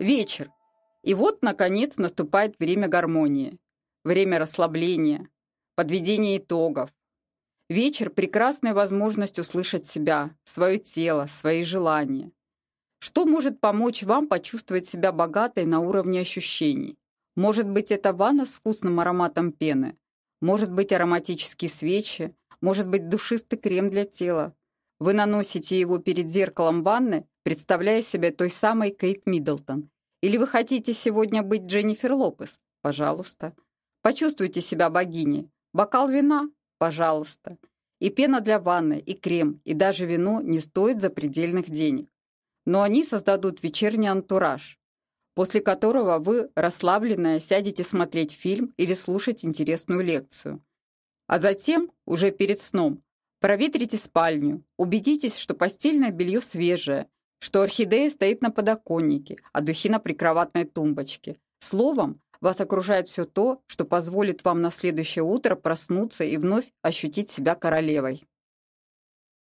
Вечер. И вот, наконец, наступает время гармонии, время расслабления, подведения итогов. Вечер – прекрасная возможность услышать себя, свое тело, свои желания. Что может помочь вам почувствовать себя богатой на уровне ощущений? Может быть, это ванна с вкусным ароматом пены, может быть, ароматические свечи, может быть, душистый крем для тела. Вы наносите его перед зеркалом ванны, представляя себя той самой Кейт Миддлтон. Или вы хотите сегодня быть Дженнифер Лопес? Пожалуйста. Почувствуйте себя богиней. Бокал вина? Пожалуйста. И пена для ванны, и крем, и даже вино не стоят запредельных денег но они создадут вечерний антураж, после которого вы, расслабленная, сядете смотреть фильм или слушать интересную лекцию. А затем, уже перед сном, проветрите спальню, убедитесь, что постельное белье свежее, что орхидея стоит на подоконнике, а духи на прикроватной тумбочке. Словом, вас окружает все то, что позволит вам на следующее утро проснуться и вновь ощутить себя королевой.